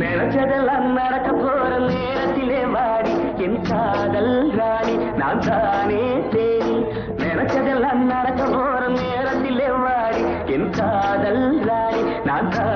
நினைச்சதெல்லாம் நடக்க போற நேரத்திலே வாடி. என் காதல் ராணி நான் தானே தேடி. நினைச்சதெல்லாம் நடக்க போற நேரத்திலே வாடி. என் காதல் ராணி நான் தான்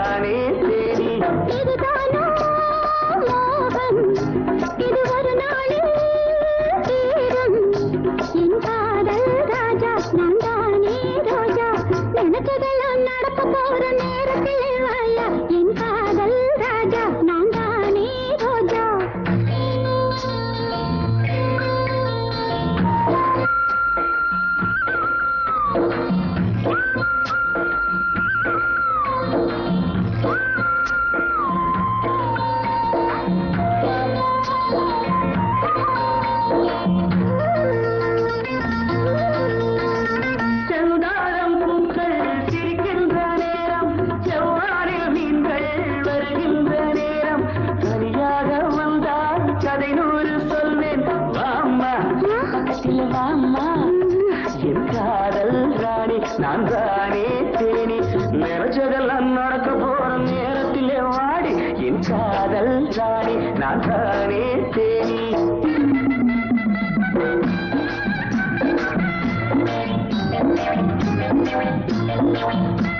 நான் தானே தேனி நிறைச்சதெல்லாம் நடக்க போற நேரத்திலே வாடி என் காதல் ராணி நான் தேனி Thank you.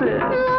promises.